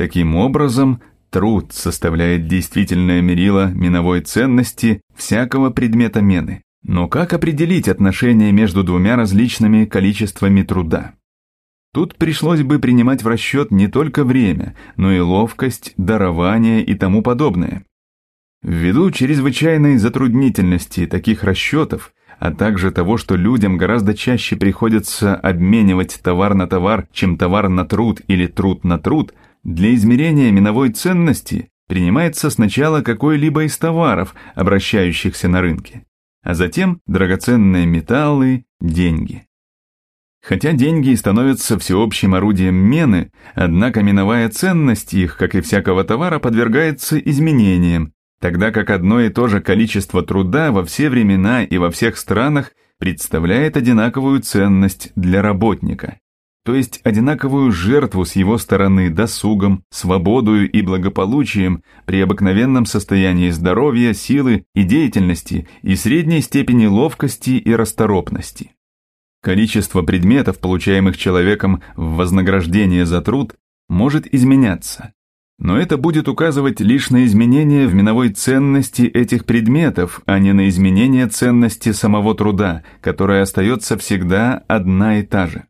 Таким образом, труд составляет действительное мерило миновой ценности всякого предмета мены. Но как определить отношение между двумя различными количествами труда? Тут пришлось бы принимать в расчет не только время, но и ловкость, дарование и тому подобное. Ввиду чрезвычайной затруднительности таких расчетов, а также того, что людям гораздо чаще приходится обменивать товар на товар, чем товар на труд или труд на труд – для измерения миновой ценности принимается сначала какой-либо из товаров, обращающихся на рынке, а затем драгоценные металлы, деньги. Хотя деньги становятся всеобщим орудием мены, однако миновая ценность их, как и всякого товара, подвергается изменениям, тогда как одно и то же количество труда во все времена и во всех странах представляет одинаковую ценность для работника то есть одинаковую жертву с его стороны досугом, свободою и благополучием при обыкновенном состоянии здоровья, силы и деятельности и средней степени ловкости и расторопности. Количество предметов, получаемых человеком в вознаграждение за труд, может изменяться, но это будет указывать лишь на изменение в миновой ценности этих предметов, а не на изменение ценности самого труда, которая остается всегда одна и та же.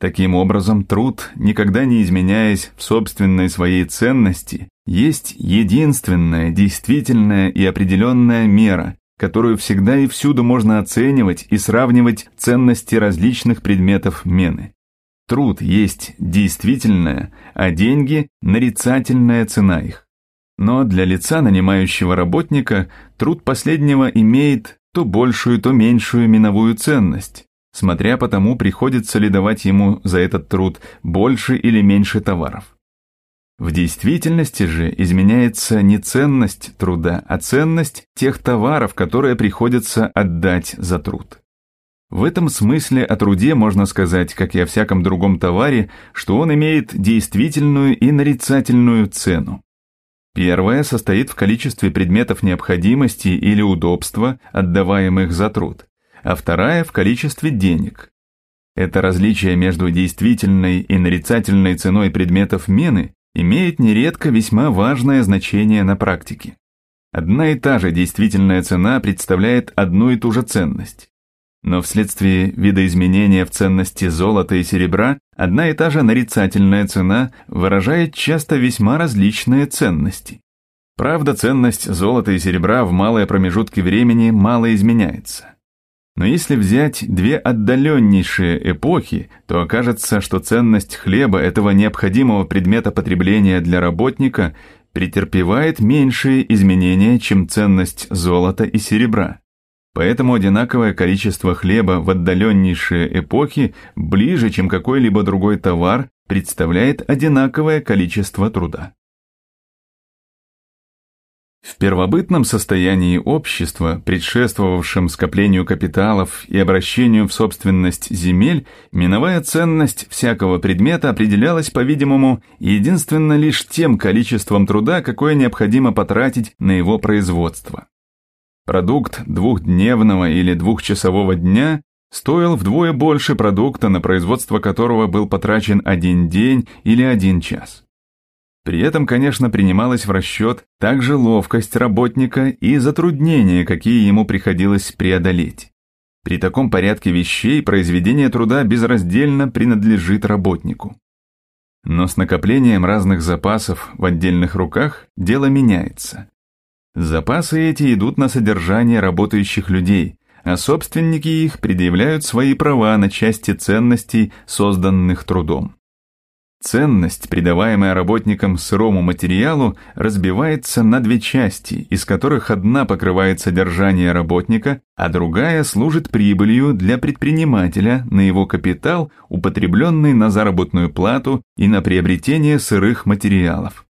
Таким образом, труд, никогда не изменяясь в собственной своей ценности, есть единственная, действительная и определенная мера, которую всегда и всюду можно оценивать и сравнивать ценности различных предметов мены. Труд есть действительная, а деньги – нарицательная цена их. Но для лица, нанимающего работника, труд последнего имеет то большую, то меньшую миновую ценность, смотря по тому, приходится ли давать ему за этот труд больше или меньше товаров. В действительности же изменяется не ценность труда, а ценность тех товаров, которые приходится отдать за труд. В этом смысле о труде можно сказать, как и о всяком другом товаре, что он имеет действительную и нарицательную цену. Первое состоит в количестве предметов необходимости или удобства, отдаваемых за труд а вторая в количестве денег. Это различие между действительной и нарицательной ценой предметов мены имеет нередко весьма важное значение на практике. Одна и та же действительная цена представляет одну и ту же ценность. Но вследствие видоизменения в ценности золота и серебра одна и та же нарицательная цена выражает часто весьма различные ценности. Правда, ценность золота и серебра в малые промежутки времени мало изменяется. Но если взять две отдаленнейшие эпохи, то окажется, что ценность хлеба, этого необходимого предмета потребления для работника, претерпевает меньшие изменения, чем ценность золота и серебра. Поэтому одинаковое количество хлеба в отдаленнейшие эпохи, ближе, чем какой-либо другой товар, представляет одинаковое количество труда. В первобытном состоянии общества, предшествовавшем скоплению капиталов и обращению в собственность земель, миновая ценность всякого предмета определялась, по-видимому, единственно лишь тем количеством труда, какое необходимо потратить на его производство. Продукт двухдневного или двухчасового дня стоил вдвое больше продукта, на производство которого был потрачен один день или один час. При этом, конечно, принималась в расчет также ловкость работника и затруднения, какие ему приходилось преодолеть. При таком порядке вещей произведение труда безраздельно принадлежит работнику. Но с накоплением разных запасов в отдельных руках дело меняется. Запасы эти идут на содержание работающих людей, а собственники их предъявляют свои права на части ценностей, созданных трудом. Ценность, придаваемая работникам сырому материалу, разбивается на две части, из которых одна покрывает содержание работника, а другая служит прибылью для предпринимателя на его капитал, употребленный на заработную плату и на приобретение сырых материалов.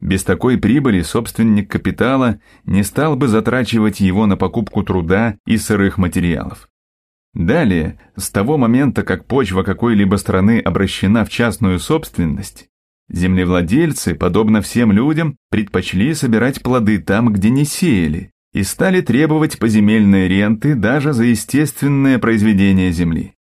Без такой прибыли собственник капитала не стал бы затрачивать его на покупку труда и сырых материалов. Далее, с того момента, как почва какой-либо страны обращена в частную собственность, землевладельцы, подобно всем людям, предпочли собирать плоды там, где не сеяли, и стали требовать поземельные ренты даже за естественное произведение земли.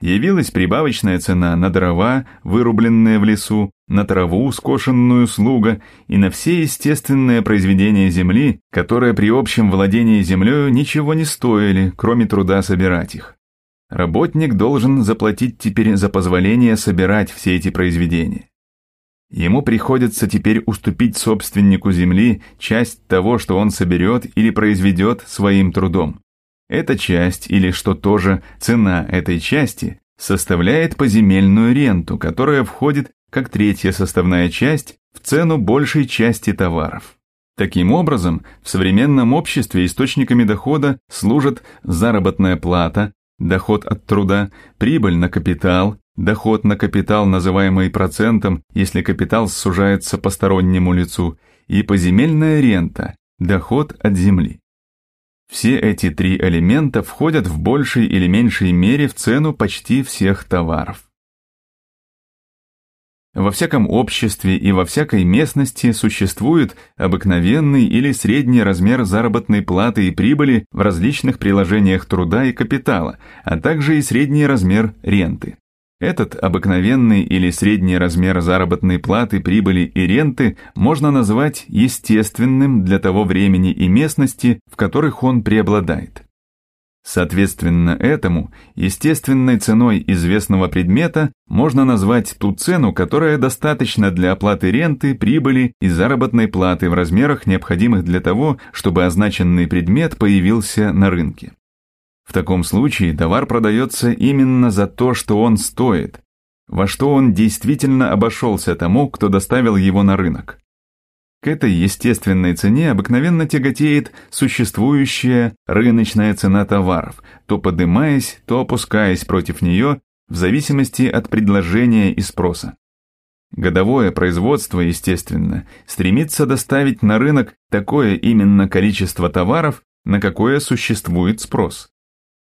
Явилась прибавочная цена на дрова, вырубленные в лесу, на траву, скошенную слуга, и на все естественные произведения земли, которые при общем владении землею ничего не стоили, кроме труда собирать их. Работник должен заплатить теперь за позволение собирать все эти произведения. Ему приходится теперь уступить собственнику земли часть того, что он соберет или произведет своим трудом. Эта часть, или что тоже цена этой части, составляет поземельную ренту, которая входит как третья составная часть в цену большей части товаров. Таким образом, в современном обществе источниками дохода служат заработная плата, доход от труда, прибыль на капитал, доход на капитал, называемый процентом, если капитал сужается постороннему лицу, и поземельная рента, доход от земли. Все эти три элемента входят в большей или меньшей мере в цену почти всех товаров. Во всяком обществе и во всякой местности существует обыкновенный или средний размер заработной платы и прибыли в различных приложениях труда и капитала, а также и средний размер ренты. Этот обыкновенный или средний размер заработной платы, прибыли и ренты можно назвать естественным для того времени и местности, в которых он преобладает. Соответственно этому, естественной ценой известного предмета можно назвать ту цену, которая достаточна для оплаты ренты, прибыли и заработной платы в размерах, необходимых для того, чтобы означенный предмет появился на рынке. В таком случае товар продается именно за то, что он стоит, во что он действительно обошелся тому, кто доставил его на рынок. К этой естественной цене обыкновенно тяготеет существующая рыночная цена товаров, то подымаясь, то опускаясь против нее в зависимости от предложения и спроса. Годовое производство, естественно, стремится доставить на рынок такое именно количество товаров, на какое существует спрос.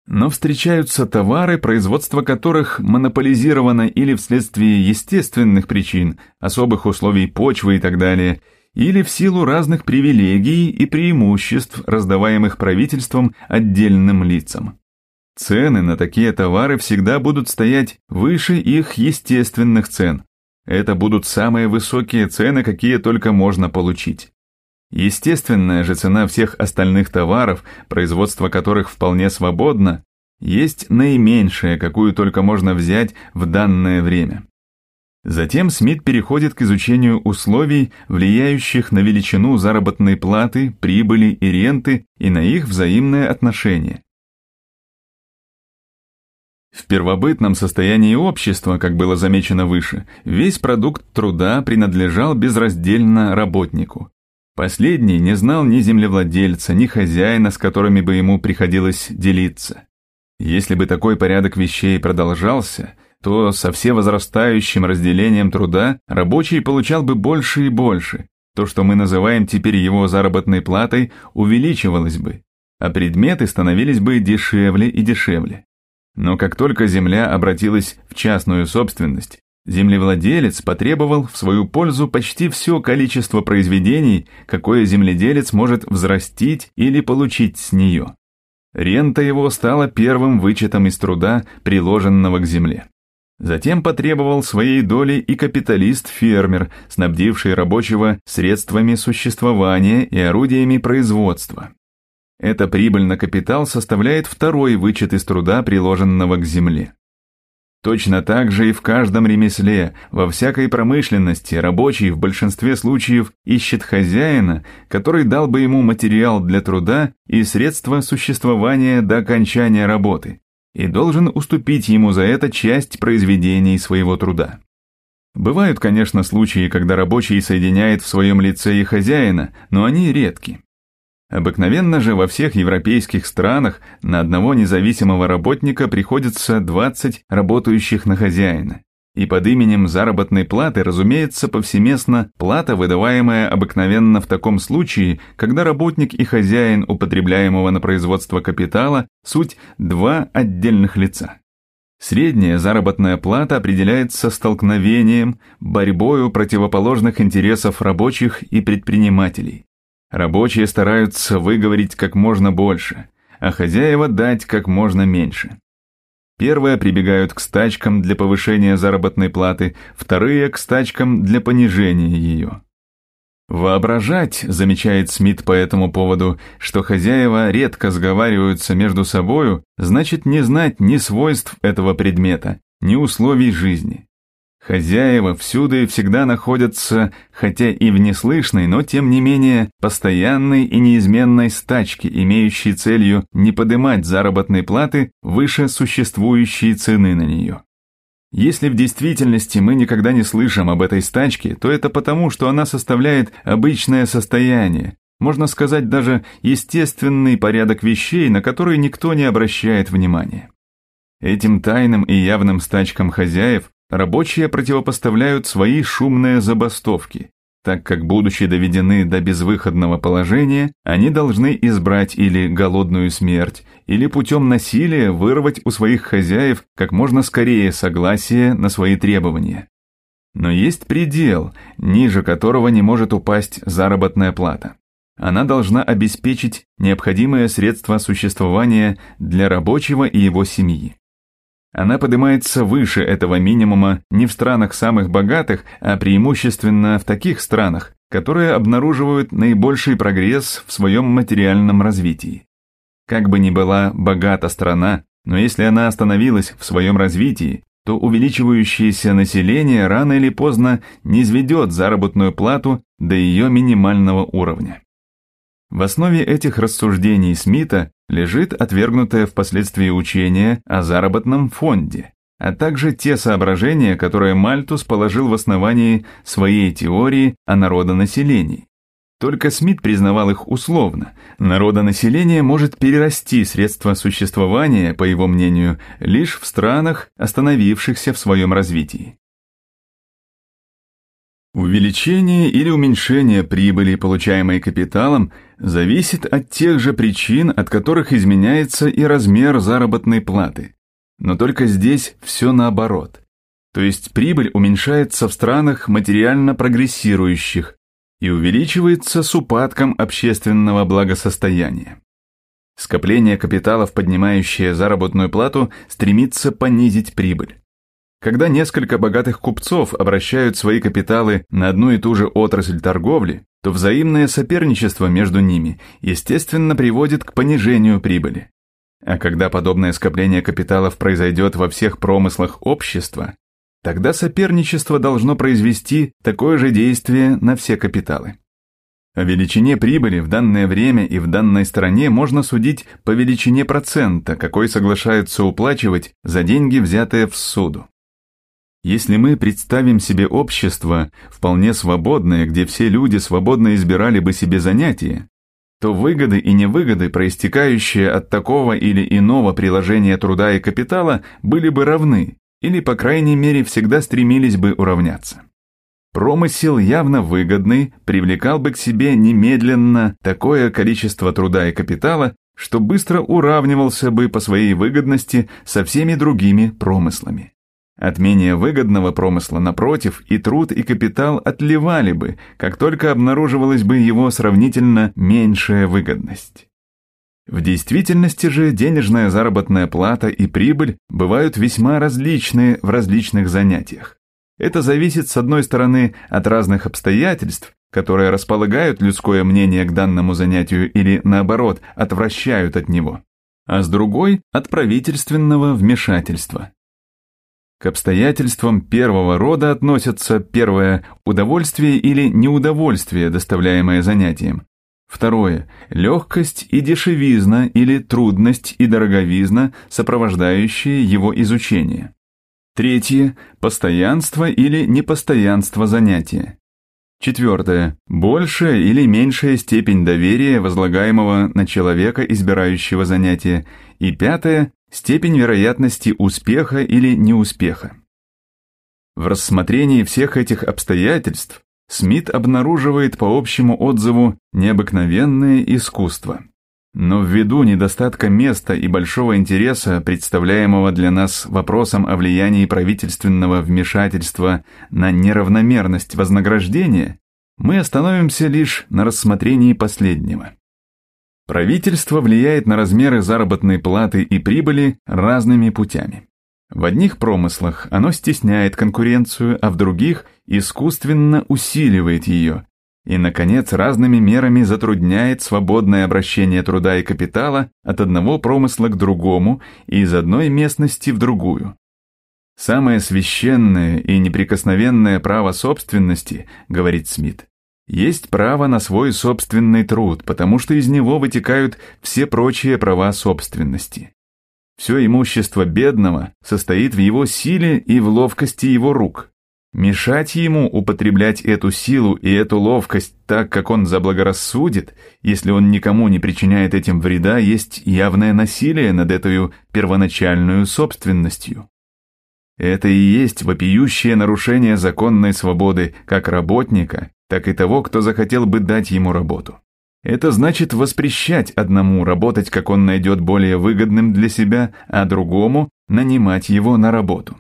Но встречаются товары, производство которых монополизировано или вследствие естественных причин, особых условий почвы и так далее, или в силу разных привилегий и преимуществ, раздаваемых правительством отдельным лицам. Цены на такие товары всегда будут стоять выше их естественных цен. Это будут самые высокие цены, какие только можно получить. Естественная же цена всех остальных товаров, производство которых вполне свободно, есть наименьшая, какую только можно взять в данное время. Затем Смит переходит к изучению условий, влияющих на величину заработной платы, прибыли и ренты и на их взаимное отношение. В первобытном состоянии общества, как было замечено выше, весь продукт труда принадлежал безраздельно работнику. Последний не знал ни землевладельца, ни хозяина, с которыми бы ему приходилось делиться. Если бы такой порядок вещей продолжался, то со все возрастающим разделением труда рабочий получал бы больше и больше. То, что мы называем теперь его заработной платой, увеличивалось бы, а предметы становились бы дешевле и дешевле. Но как только земля обратилась в частную собственность, Землевладелец потребовал в свою пользу почти все количество произведений, какое земледелец может взрастить или получить с нее. Рента его стала первым вычетом из труда, приложенного к земле. Затем потребовал своей доли и капиталист-фермер, снабдивший рабочего средствами существования и орудиями производства. Эта прибыль на капитал составляет второй вычет из труда, приложенного к земле. Точно так же и в каждом ремесле, во всякой промышленности рабочий в большинстве случаев ищет хозяина, который дал бы ему материал для труда и средства существования до окончания работы, и должен уступить ему за это часть произведений своего труда. Бывают, конечно, случаи, когда рабочий соединяет в своем лице и хозяина, но они редки. Обыкновенно же во всех европейских странах на одного независимого работника приходится 20 работающих на хозяина. И под именем заработной платы, разумеется, повсеместно плата, выдаваемая обыкновенно в таком случае, когда работник и хозяин употребляемого на производство капитала суть два отдельных лица. Средняя заработная плата определяется столкновением, борьбою противоположных интересов рабочих и предпринимателей. Рабочие стараются выговорить как можно больше, а хозяева дать как можно меньше. Первые прибегают к стачкам для повышения заработной платы, вторые – к стачкам для понижения ее. «Воображать», – замечает Смит по этому поводу, что хозяева редко сговариваются между собою, значит не знать ни свойств этого предмета, ни условий жизни. Хозяева всюду и всегда находятся, хотя и в неслышной, но тем не менее постоянной и неизменной стачке, имеющей целью не поднимать заработной платы выше существующей цены на нее. Если в действительности мы никогда не слышим об этой стачке, то это потому, что она составляет обычное состояние, можно сказать даже естественный порядок вещей, на которые никто не обращает внимания. Этим тайным и явным стачкам хозяев рабочие противопоставляют свои шумные забастовки. Так как, будучи доведены до безвыходного положения, они должны избрать или голодную смерть, или путем насилия вырвать у своих хозяев как можно скорее согласие на свои требования. Но есть предел, ниже которого не может упасть заработная плата. Она должна обеспечить необходимые средства существования для рабочего и его семьи. Она поднимается выше этого минимума не в странах самых богатых, а преимущественно в таких странах, которые обнаруживают наибольший прогресс в своем материальном развитии. Как бы ни была богата страна, но если она остановилась в своем развитии, то увеличивающееся население рано или поздно низведет заработную плату до ее минимального уровня. В основе этих рассуждений Смита лежит отвергнутое впоследствии учение о заработном фонде, а также те соображения, которые Мальтус положил в основании своей теории о народонаселении. Только Смит признавал их условно. Народонаселение может перерасти средства существования, по его мнению, лишь в странах, остановившихся в своем развитии. Увеличение или уменьшение прибыли, получаемой капиталом – зависит от тех же причин, от которых изменяется и размер заработной платы. Но только здесь все наоборот. То есть прибыль уменьшается в странах материально прогрессирующих и увеличивается с упадком общественного благосостояния. Скопление капиталов, поднимающее заработную плату, стремится понизить прибыль. Когда несколько богатых купцов обращают свои капиталы на одну и ту же отрасль торговли, то взаимное соперничество между ними, естественно, приводит к понижению прибыли. А когда подобное скопление капиталов произойдет во всех промыслах общества, тогда соперничество должно произвести такое же действие на все капиталы. О величине прибыли в данное время и в данной стране можно судить по величине процента, какой соглашаются уплачивать за деньги, взятые в суду. Если мы представим себе общество, вполне свободное, где все люди свободно избирали бы себе занятия, то выгоды и невыгоды, проистекающие от такого или иного приложения труда и капитала, были бы равны, или, по крайней мере, всегда стремились бы уравняться. Промысел явно выгодный, привлекал бы к себе немедленно такое количество труда и капитала, что быстро уравнивался бы по своей выгодности со всеми другими промыслами. От менее выгодного промысла, напротив, и труд, и капитал отливали бы, как только обнаруживалась бы его сравнительно меньшая выгодность. В действительности же денежная заработная плата и прибыль бывают весьма различные в различных занятиях. Это зависит, с одной стороны, от разных обстоятельств, которые располагают людское мнение к данному занятию или, наоборот, отвращают от него, а с другой – от правительственного вмешательства. К обстоятельствам первого рода относятся первое – удовольствие или неудовольствие, доставляемое занятием. Второе – легкость и дешевизна или трудность и дороговизна, сопровождающие его изучение. Третье – постоянство или непостоянство занятия. Четвертое – большая или меньшая степень доверия, возлагаемого на человека, избирающего занятие. И пятое Степень вероятности успеха или неуспеха. В рассмотрении всех этих обстоятельств Смит обнаруживает по общему отзыву необыкновенное искусство. Но ввиду недостатка места и большого интереса, представляемого для нас вопросом о влиянии правительственного вмешательства на неравномерность вознаграждения, мы остановимся лишь на рассмотрении последнего. Правительство влияет на размеры заработной платы и прибыли разными путями. В одних промыслах оно стесняет конкуренцию, а в других искусственно усиливает ее. И, наконец, разными мерами затрудняет свободное обращение труда и капитала от одного промысла к другому и из одной местности в другую. Самое священное и неприкосновенное право собственности, говорит Смит, есть право на свой собственный труд, потому что из него вытекают все прочие права собственности. Все имущество бедного состоит в его силе и в ловкости его рук. Мешать ему употреблять эту силу и эту ловкость так, как он заблагорассудит, если он никому не причиняет этим вреда, есть явное насилие над этой первоначальную собственностью. Это и есть вопиющее нарушение законной свободы как работника, так и того, кто захотел бы дать ему работу. Это значит воспрещать одному работать, как он найдет более выгодным для себя, а другому – нанимать его на работу.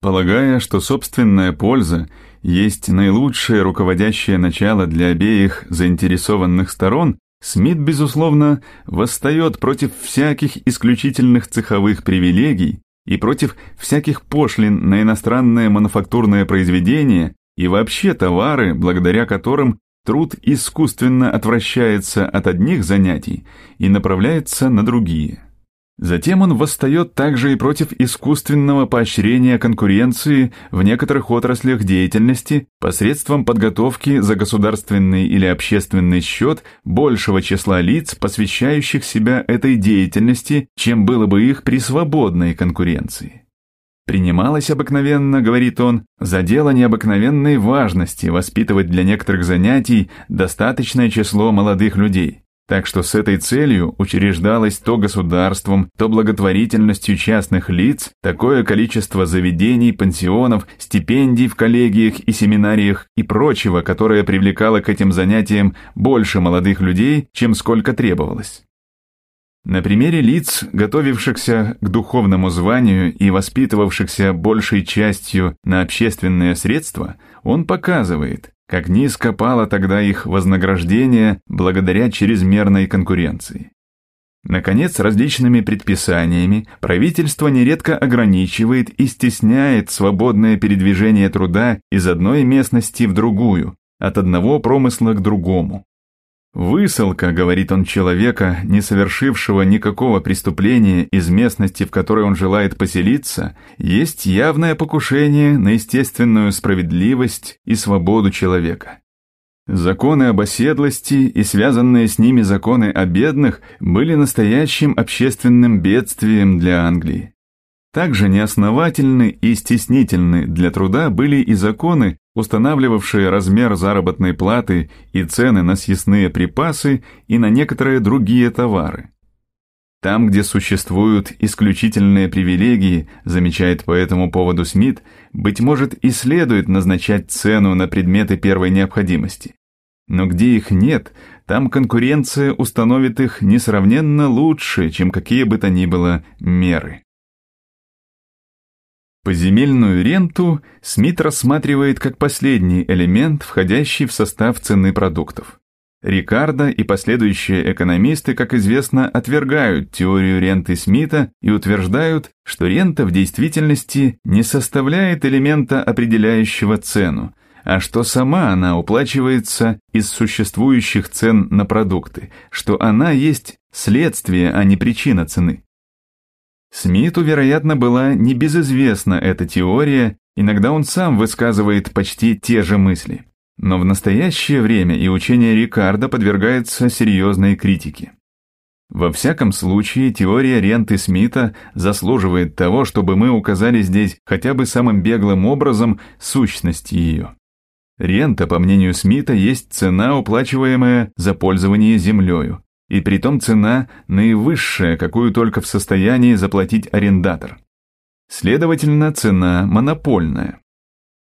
Полагая, что собственная польза есть наилучшее руководящее начало для обеих заинтересованных сторон, Смит, безусловно, восстает против всяких исключительных цеховых привилегий и против всяких пошлин на иностранное мануфактурное произведение, и вообще товары, благодаря которым труд искусственно отвращается от одних занятий и направляется на другие. Затем он восстает также и против искусственного поощрения конкуренции в некоторых отраслях деятельности посредством подготовки за государственный или общественный счет большего числа лиц, посвящающих себя этой деятельности, чем было бы их при свободной конкуренции. Принималось обыкновенно, говорит он, за дело необыкновенной важности воспитывать для некоторых занятий достаточное число молодых людей. Так что с этой целью учреждалось то государством, то благотворительностью частных лиц такое количество заведений, пансионов, стипендий в коллегиях и семинариях и прочего, которое привлекало к этим занятиям больше молодых людей, чем сколько требовалось. На примере лиц, готовившихся к духовному званию и воспитывавшихся большей частью на общественные средства, он показывает, как низко пало тогда их вознаграждение благодаря чрезмерной конкуренции. Наконец, различными предписаниями правительство нередко ограничивает и стесняет свободное передвижение труда из одной местности в другую, от одного промысла к другому. Высылка, говорит он, человека, не совершившего никакого преступления из местности, в которой он желает поселиться, есть явное покушение на естественную справедливость и свободу человека. Законы об оседлости и связанные с ними законы о бедных были настоящим общественным бедствием для Англии. Также неосновательны и стеснительны для труда были и законы, устанавливавшие размер заработной платы и цены на съестные припасы и на некоторые другие товары. Там, где существуют исключительные привилегии, замечает по этому поводу Смит, быть может и следует назначать цену на предметы первой необходимости. Но где их нет, там конкуренция установит их несравненно лучше, чем какие бы то ни было меры. Поземельную ренту Смит рассматривает как последний элемент, входящий в состав цены продуктов. Рикардо и последующие экономисты, как известно, отвергают теорию ренты Смита и утверждают, что рента в действительности не составляет элемента, определяющего цену, а что сама она уплачивается из существующих цен на продукты, что она есть следствие, а не причина цены. Смиту, вероятно, была небезызвестна эта теория, иногда он сам высказывает почти те же мысли. Но в настоящее время и учение Рикардо подвергается серьезной критике. Во всяком случае, теория ренты Смита заслуживает того, чтобы мы указали здесь хотя бы самым беглым образом сущность ее. Рента, по мнению Смита, есть цена, уплачиваемая за пользование землею, и притом цена наивысшая, какую только в состоянии заплатить арендатор. Следовательно, цена монопольная.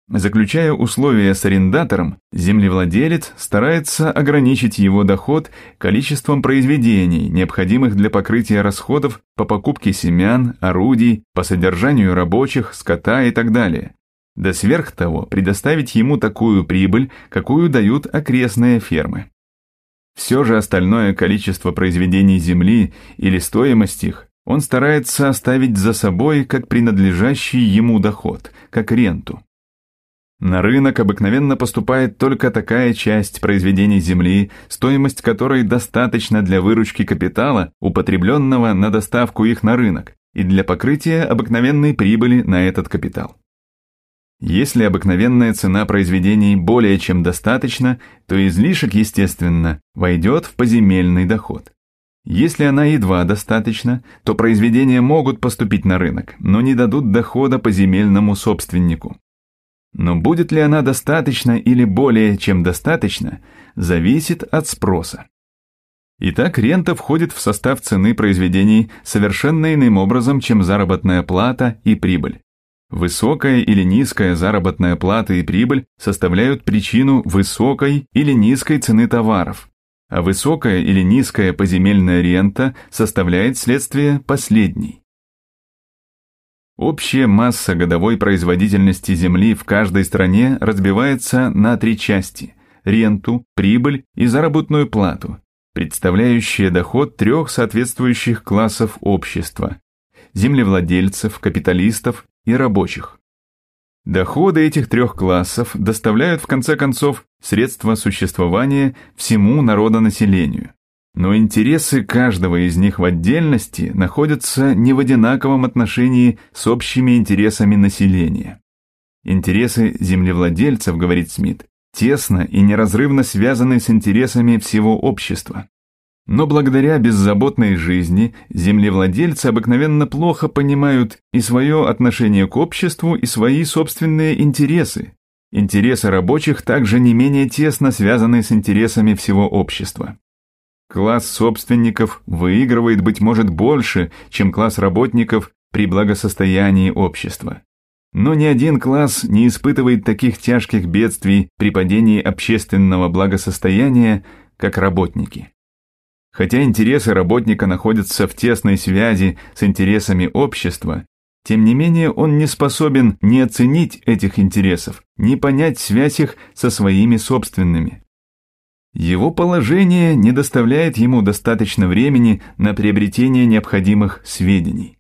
Заключая условия с арендатором, землевладелец старается ограничить его доход количеством произведений, необходимых для покрытия расходов по покупке семян, орудий, по содержанию рабочих, скота и так далее. Да сверх того, предоставить ему такую прибыль, какую дают окрестные фермы. Все же остальное количество произведений Земли или стоимость их он старается оставить за собой как принадлежащий ему доход, как ренту. На рынок обыкновенно поступает только такая часть произведений Земли, стоимость которой достаточно для выручки капитала, употребленного на доставку их на рынок, и для покрытия обыкновенной прибыли на этот капитал. Если обыкновенная цена произведений более чем достаточна, то излишек, естественно, войдет в поземельный доход. Если она едва достаточна, то произведения могут поступить на рынок, но не дадут дохода поземельному собственнику. Но будет ли она достаточна или более чем достаточна, зависит от спроса. Итак, рента входит в состав цены произведений совершенно иным образом, чем заработная плата и прибыль. Высокая или низкая заработная плата и прибыль составляют причину высокой или низкой цены товаров, а высокая или низкая поземельная рента составляет следствие последней. Общая масса годовой производительности земли в каждой стране разбивается на три части – ренту, прибыль и заработную плату, представляющие доход трех соответствующих классов общества – землевладельцев, капиталистов и рабочих. Доходы этих трех классов доставляют в конце концов средства существования всему народонаселению. Но интересы каждого из них в отдельности находятся не в одинаковом отношении с общими интересами населения. Интересы землевладельцев, говорит Смит, тесно и неразрывно связаны с интересами всего общества. Но благодаря беззаботной жизни землевладельцы обыкновенно плохо понимают и свое отношение к обществу, и свои собственные интересы. Интересы рабочих также не менее тесно связаны с интересами всего общества. Класс собственников выигрывает, быть может, больше, чем класс работников при благосостоянии общества. Но ни один класс не испытывает таких тяжких бедствий при падении общественного благосостояния, как работники. Хотя интересы работника находятся в тесной связи с интересами общества, тем не менее он не способен ни оценить этих интересов, ни понять связь их со своими собственными. Его положение не доставляет ему достаточно времени на приобретение необходимых сведений.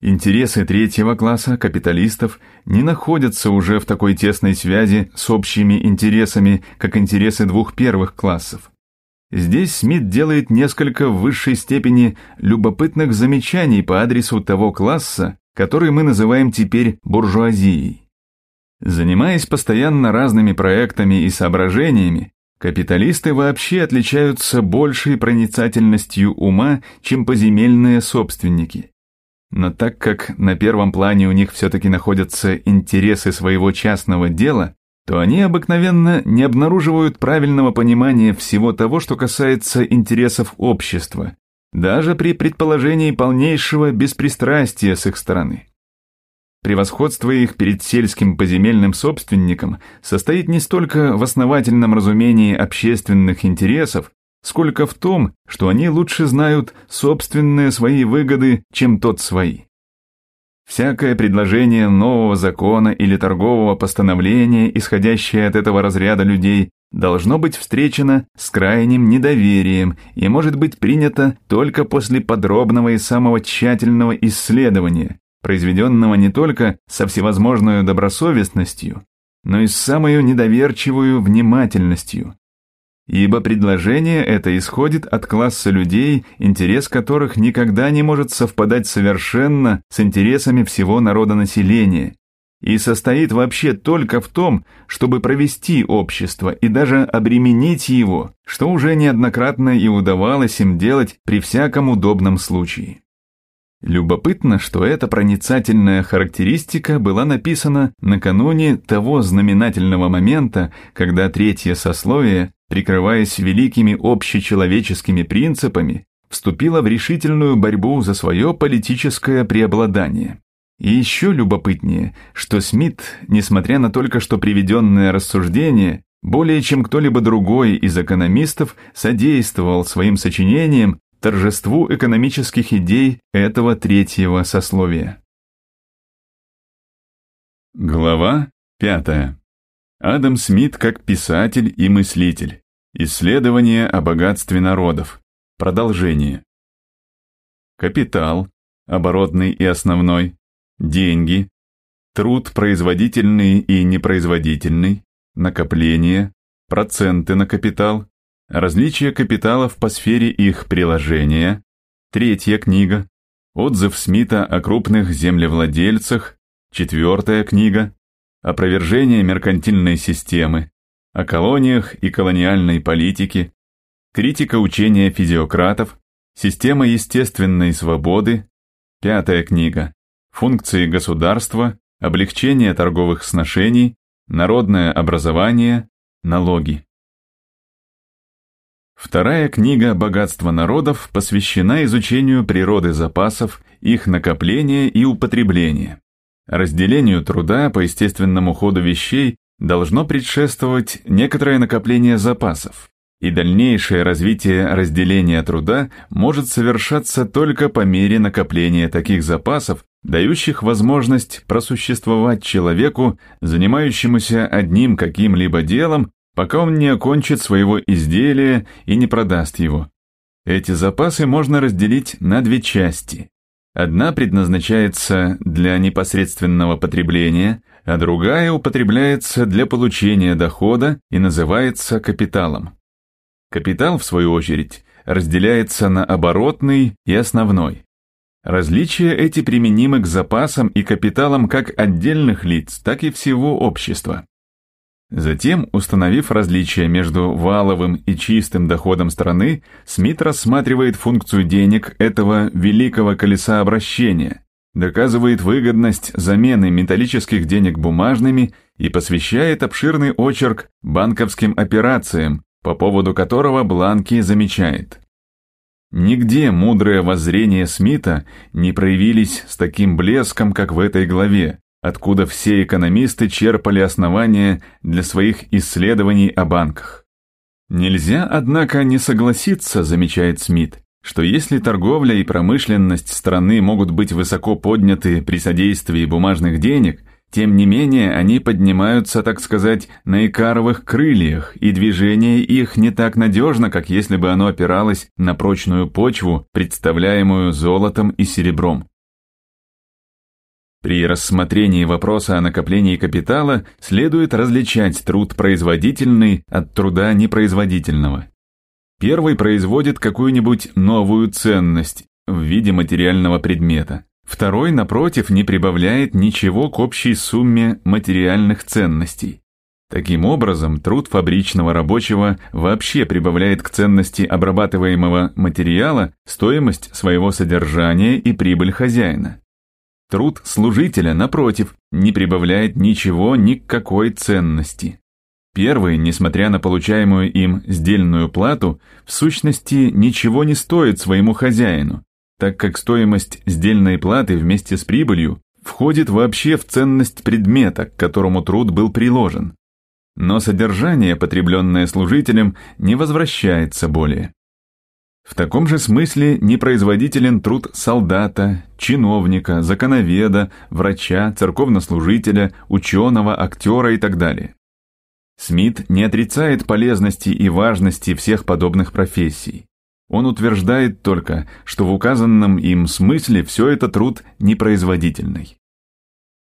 Интересы третьего класса капиталистов не находятся уже в такой тесной связи с общими интересами, как интересы двух первых классов. Здесь Смит делает несколько в высшей степени любопытных замечаний по адресу того класса, который мы называем теперь буржуазией. Занимаясь постоянно разными проектами и соображениями, капиталисты вообще отличаются большей проницательностью ума, чем поземельные собственники – но так как на первом плане у них все-таки находятся интересы своего частного дела, то они обыкновенно не обнаруживают правильного понимания всего того, что касается интересов общества, даже при предположении полнейшего беспристрастия с их стороны. Превосходство их перед сельским поземельным собственником состоит не столько в основательном разумении общественных интересов, сколько в том, что они лучше знают собственные свои выгоды, чем тот свои. Всякое предложение нового закона или торгового постановления, исходящее от этого разряда людей, должно быть встречено с крайним недоверием и может быть принято только после подробного и самого тщательного исследования, произведенного не только со всевозможной добросовестностью, но и с самой недоверчивой внимательностью ибо предложение это исходит от класса людей, интерес которых никогда не может совпадать совершенно с интересами всего народа населения, и состоит вообще только в том, чтобы провести общество и даже обременить его, что уже неоднократно и удавалось им делать при всяком удобном случае. Любопытно, что эта проницательная характеристика была написана накануне того знаменательного момента, когда третье сословие, прикрываясь великими общечеловеческими принципами, вступило в решительную борьбу за свое политическое преобладание. И еще любопытнее, что Смит, несмотря на только что приведенное рассуждение, более чем кто-либо другой из экономистов содействовал своим сочинениям торжеству экономических идей этого третьего сословия. Глава 5. Адам Смит как писатель и мыслитель. Исследование о богатстве народов. Продолжение. Капитал, оборотный и основной, деньги, труд производительный и непроизводительный, накопление, проценты на капитал, Различие капиталов по сфере их приложения. Третья книга. Отзыв Смита о крупных землевладельцах. Четвертая книга. Опровержение меркантильной системы. О колониях и колониальной политике. Критика учения физиократов. Система естественной свободы. Пятая книга. Функции государства. Облегчение торговых сношений. Народное образование. Налоги. Вторая книга «Богатство народов» посвящена изучению природы запасов, их накопления и употребления. Разделению труда по естественному ходу вещей должно предшествовать некоторое накопление запасов, и дальнейшее развитие разделения труда может совершаться только по мере накопления таких запасов, дающих возможность просуществовать человеку, занимающемуся одним каким-либо делом, пока он не окончит своего изделия и не продаст его. Эти запасы можно разделить на две части. Одна предназначается для непосредственного потребления, а другая употребляется для получения дохода и называется капиталом. Капитал, в свою очередь, разделяется на оборотный и основной. Различия эти применимы к запасам и капиталам как отдельных лиц, так и всего общества. Затем, установив различия между валовым и чистым доходом страны, Смит рассматривает функцию денег этого великого колеса обращения, доказывает выгодность замены металлических денег бумажными и посвящает обширный очерк банковским операциям, по поводу которого Бланки замечает. Нигде мудрое воззрение Смита не проявились с таким блеском, как в этой главе, откуда все экономисты черпали основания для своих исследований о банках. Нельзя, однако, не согласиться, замечает Смит, что если торговля и промышленность страны могут быть высоко подняты при содействии бумажных денег, тем не менее они поднимаются, так сказать, на икаровых крыльях, и движение их не так надежно, как если бы оно опиралось на прочную почву, представляемую золотом и серебром. При рассмотрении вопроса о накоплении капитала следует различать труд производительный от труда непроизводительного. Первый производит какую-нибудь новую ценность в виде материального предмета. Второй, напротив, не прибавляет ничего к общей сумме материальных ценностей. Таким образом, труд фабричного рабочего вообще прибавляет к ценности обрабатываемого материала стоимость своего содержания и прибыль хозяина. Труд служителя, напротив, не прибавляет ничего никакой ценности. Первый, несмотря на получаемую им сдельную плату, в сущности ничего не стоит своему хозяину, так как стоимость сдельной платы вместе с прибылью входит вообще в ценность предмета, к которому труд был приложен. Но содержание, потребленное служителем, не возвращается более. В таком же смысле непроизводителен труд солдата, чиновника, законоведа, врача, церковнослужителя, ученого, актера и так далее. Смит не отрицает полезности и важности всех подобных профессий. Он утверждает только, что в указанном им смысле все это труд непроизводительный.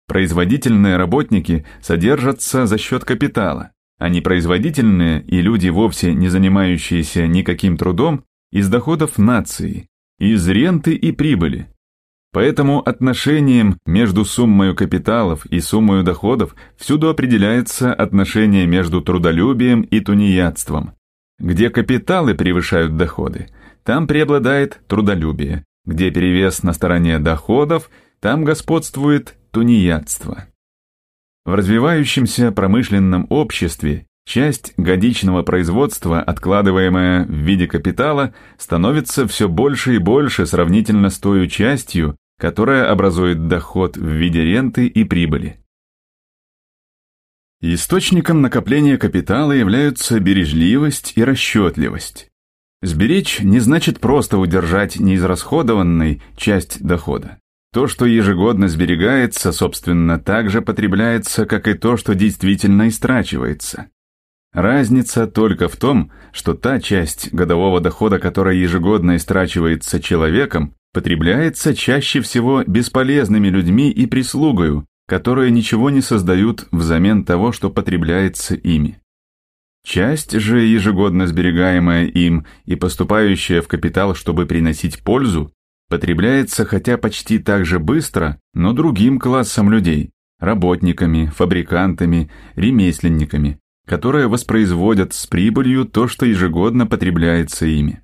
Производительные работники содержатся за счет капитала, а непроизводительные и люди, вовсе не занимающиеся никаким трудом, из доходов нации, из ренты и прибыли. Поэтому отношением между суммой капиталов и суммой доходов всюду определяется отношение между трудолюбием и тунеядством. Где капиталы превышают доходы, там преобладает трудолюбие, где перевес на стороне доходов, там господствует тунеядство. В развивающемся промышленном обществе Часть годичного производства, откладываемая в виде капитала, становится все больше и больше сравнительно с той частью, которая образует доход в виде ренты и прибыли. Источником накопления капитала являются бережливость и расчетливость. Сберечь не значит просто удержать неизрасходованной часть дохода. То, что ежегодно сберегается, собственно, так же потребляется, как и то, что действительно истрачивается. Разница только в том, что та часть годового дохода, которая ежегодно истрачивается человеком, потребляется чаще всего бесполезными людьми и прислугою, которые ничего не создают взамен того, что потребляется ими. Часть же, ежегодно сберегаемая им и поступающая в капитал, чтобы приносить пользу, потребляется хотя почти так же быстро, но другим классом людей – работниками, фабрикантами, ремесленниками которые воспроизводят с прибылью то, что ежегодно потребляется ими.